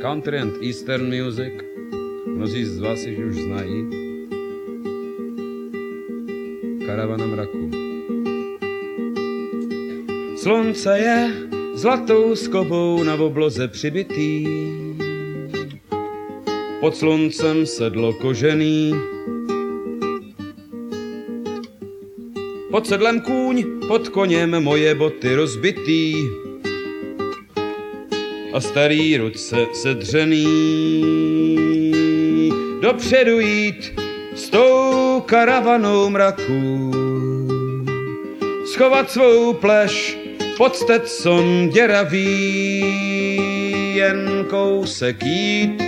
country and eastern music. Mnozí z vás již už znají. Karavana mraku. Slunce je zlatou skobou na obloze přibitý. Pod sluncem sedlo kožený. Pod sedlem kůň, pod koněm moje boty rozbitý a starý ruce sedřený. Dopředu jít s tou karavanou mraků, schovat svou pleš pod Stetson děravý, jen kousek jít,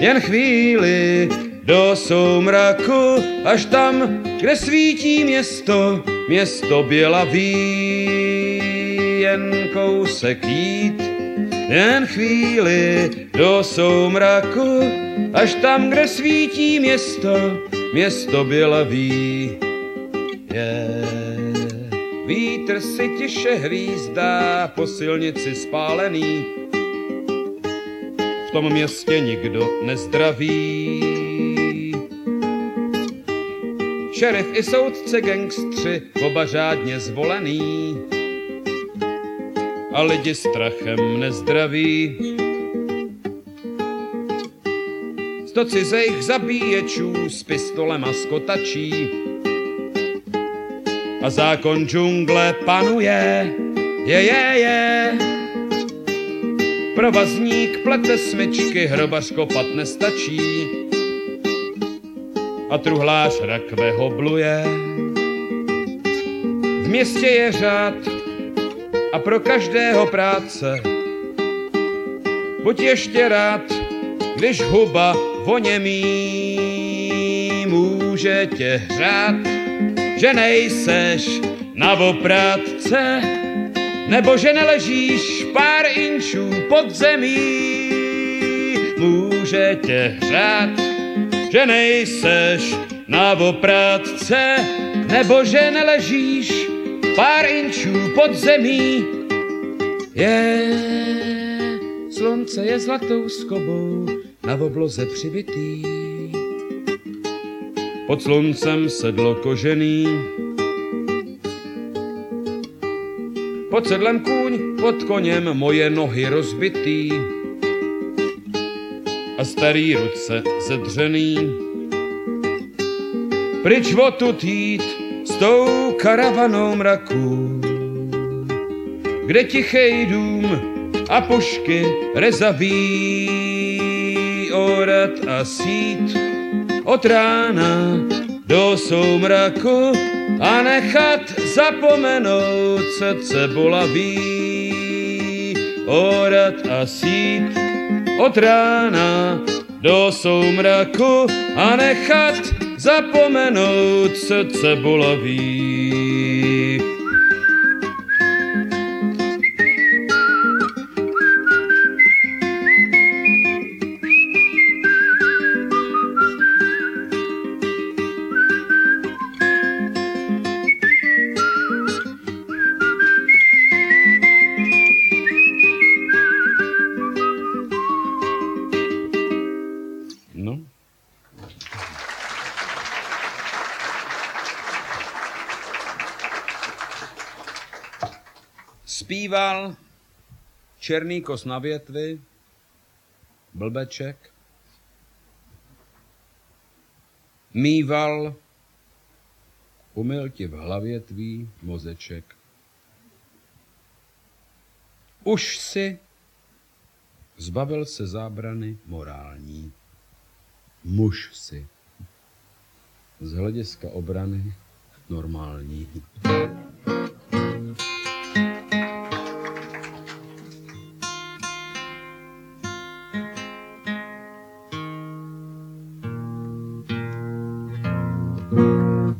jen chvíli do soumraku, až tam, kde svítí město, město bělavý, jen kousek jít, jen chvíli do soumraku, až tam, kde svítí město, město bělavý. Je. Vítr si tiše hvízdá po silnici spálený, v tom městě nikdo nezdraví. Šerif i soudce gangstři, oba řádně zvolený, a lidi strachem nezdraví. Sto cizejch zabíječů s pistolem a skotačí a zákon džungle panuje, je, je, je. Provazník plete smyčky, hrobař kopat nestačí a truhlář rakve hobluje. V městě je řád, a pro každého práce. Buď ještě rád, když huba voněmí může tě hřát, že nejseš na oprátce, nebo že neležíš pár inčů pod zemí. Může tě hřát, že nejseš na oprátce, nebo že neležíš pár inčů pod zemí. Je, slunce je zlatou skobou na obloze přibitý. Pod sluncem sedlo kožený, pod sedlem kůň, pod koněm moje nohy rozbitý a starý ruce zedřený. Pryč odtud jít, s tou karavanou mraků, kde tichej dům a pušky rezaví orat a sít od rána do soumraku a nechat zapomenout srdce bolaví. Orat a sít od rána do soumraku a nechat zapomenout srdce bolavý. Zpíval Černý kos na větvi, blbeček, mýval, umyl ti v hlavě tvý mozeček. Už si zbavil se zábrany morální. Muž si z hlediska obrany normální.